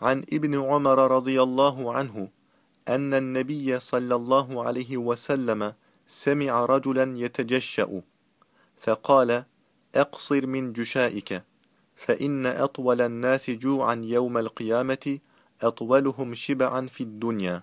عن ابن عمر رضي الله عنه أن النبي صلى الله عليه وسلم سمع رجلا يتجشأ فقال أقصر من جشائك فإن أطول الناس جوعا يوم القيامة أطولهم شبعا في الدنيا.